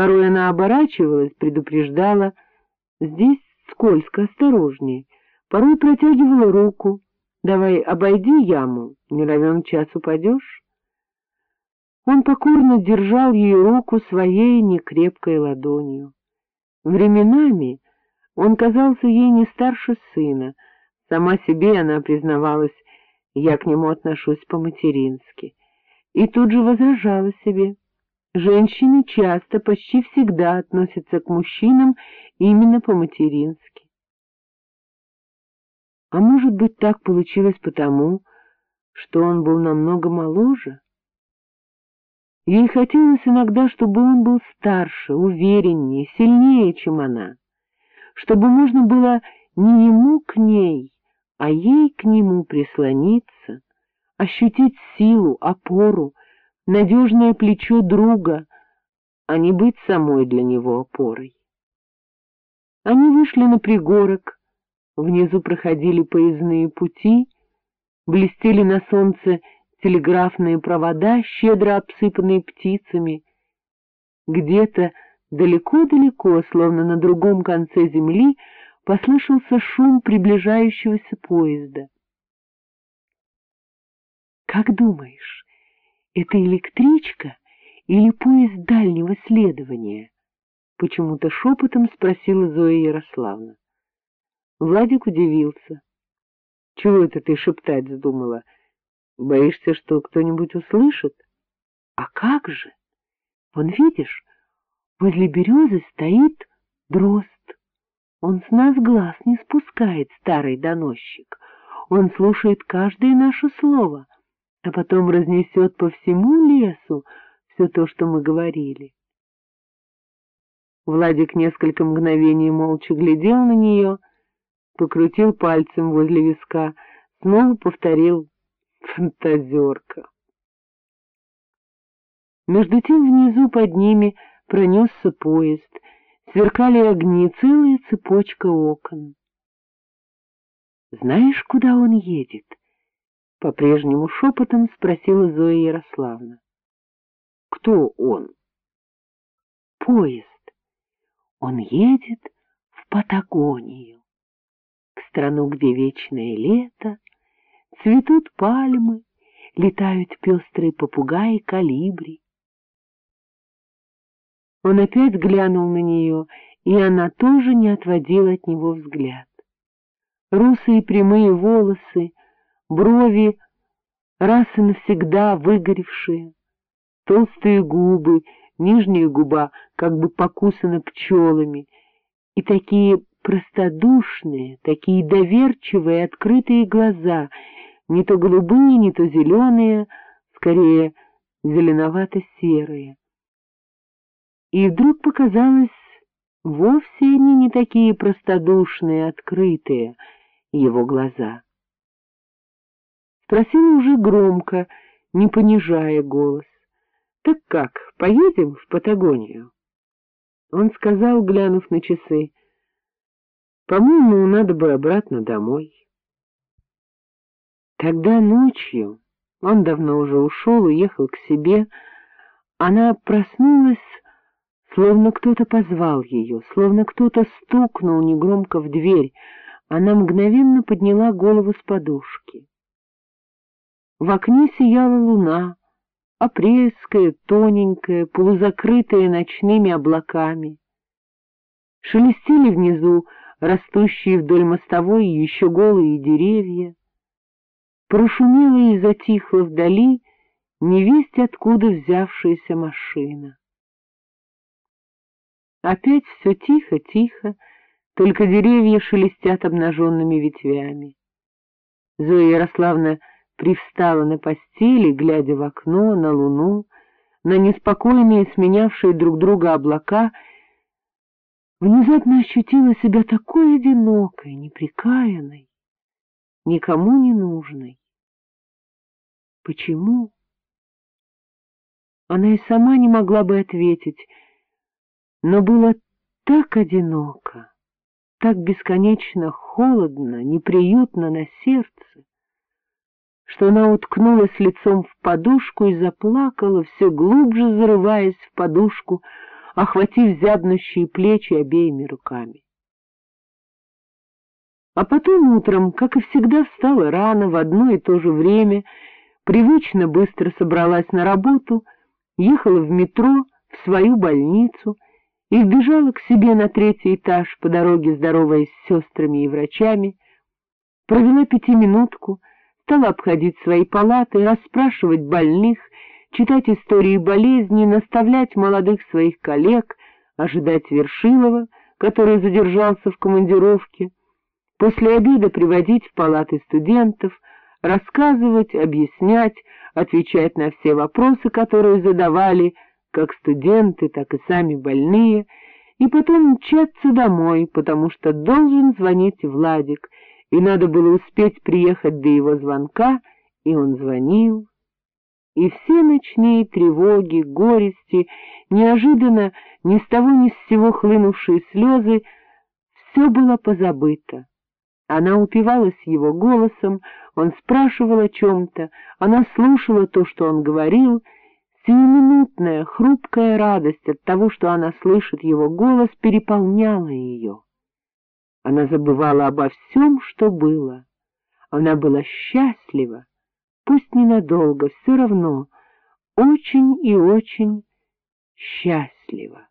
Порой она оборачивалась, предупреждала. Здесь скользко, осторожней. Порой протягивала руку. Давай обойди яму, не равен час упадешь. Он покорно держал ее руку своей некрепкой ладонью. Временами он казался ей не старше сына, сама себе она признавалась, я к нему отношусь по-матерински, и тут же возражала себе. Женщины часто, почти всегда относятся к мужчинам именно по-матерински. А может быть, так получилось потому, что он был намного моложе? Ей хотелось иногда, чтобы он был старше, увереннее, сильнее, чем она, чтобы можно было не ему к ней, а ей к нему прислониться, ощутить силу, опору, надежное плечо друга, а не быть самой для него опорой. Они вышли на пригорок, внизу проходили поездные пути, блестели на солнце телеграфные провода, щедро обсыпанные птицами. Где-то далеко-далеко, словно на другом конце земли, послышался шум приближающегося поезда. — Как думаешь, это электричка или поезд дальнего следования? — почему-то шепотом спросила Зоя Ярославна. Владик удивился. — Чего это ты шептать вздумала? — Боишься, что кто-нибудь услышит? А как же? Вон, видишь, возле березы стоит дрозд. Он с нас глаз не спускает, старый доносчик. Он слушает каждое наше слово, а потом разнесет по всему лесу все то, что мы говорили. Владик несколько мгновений молча глядел на нее, покрутил пальцем возле виска, снова повторил Фантазерка. Между тем внизу под ними пронесся поезд, сверкали огни, целая цепочка окон. — Знаешь, куда он едет? — по-прежнему шепотом спросила Зоя Ярославна. — Кто он? — Поезд. Он едет в Патагонию, к страну, где вечное лето, Цветут пальмы, летают пестрые попугаи калибри. Он опять глянул на нее, и она тоже не отводила от него взгляд. Русые прямые волосы, брови, раз и навсегда выгоревшие, толстые губы, нижняя губа как бы покусана пчелами, и такие простодушные, такие доверчивые, открытые глаза — не то голубые, не то зеленые, скорее зеленовато-серые. И вдруг показалось, вовсе они не такие простодушные, открытые, его глаза. Спросила уже громко, не понижая голос. — Так как, поедем в Патагонию? Он сказал, глянув на часы, — По-моему, надо бы обратно домой. Тогда ночью, он давно уже ушел, уехал к себе, она проснулась, словно кто-то позвал ее, словно кто-то стукнул негромко в дверь, она мгновенно подняла голову с подушки. В окне сияла луна, апрельская, тоненькая, полузакрытая ночными облаками. Шелестели внизу растущие вдоль мостовой еще голые деревья прошумела и затихла вдали невесть откуда взявшаяся машина. Опять все тихо-тихо, только деревья шелестят обнаженными ветвями. Зоя Ярославна привстала на постели, глядя в окно, на луну, на неспокойные, сменявшие друг друга облака, внезапно ощутила себя такой одинокой, неприкаянной, никому не нужной. Почему? Она и сама не могла бы ответить, но было так одиноко, так бесконечно холодно, неприютно на сердце, что она уткнулась лицом в подушку и заплакала, все глубже зарываясь в подушку, охватив зябнущие плечи обеими руками. А потом утром, как и всегда, встала рано, в одно и то же время, привычно быстро собралась на работу, ехала в метро, в свою больницу и вбежала к себе на третий этаж по дороге, здороваясь с сестрами и врачами, провела пятиминутку, стала обходить свои палаты, расспрашивать больных, читать истории болезней, наставлять молодых своих коллег, ожидать Вершилова, который задержался в командировке, после обеда приводить в палаты студентов, рассказывать, объяснять, отвечать на все вопросы, которые задавали как студенты, так и сами больные, и потом мчаться домой, потому что должен звонить Владик, и надо было успеть приехать до его звонка, и он звонил. И все ночные тревоги, горести, неожиданно ни с того ни с сего хлынувшие слезы, все было позабыто. Она упивалась его голосом, он спрашивал о чем-то, она слушала то, что он говорил, сиюминутная, хрупкая радость от того, что она слышит его голос, переполняла ее. Она забывала обо всем, что было. Она была счастлива, пусть ненадолго, все равно, очень и очень счастлива.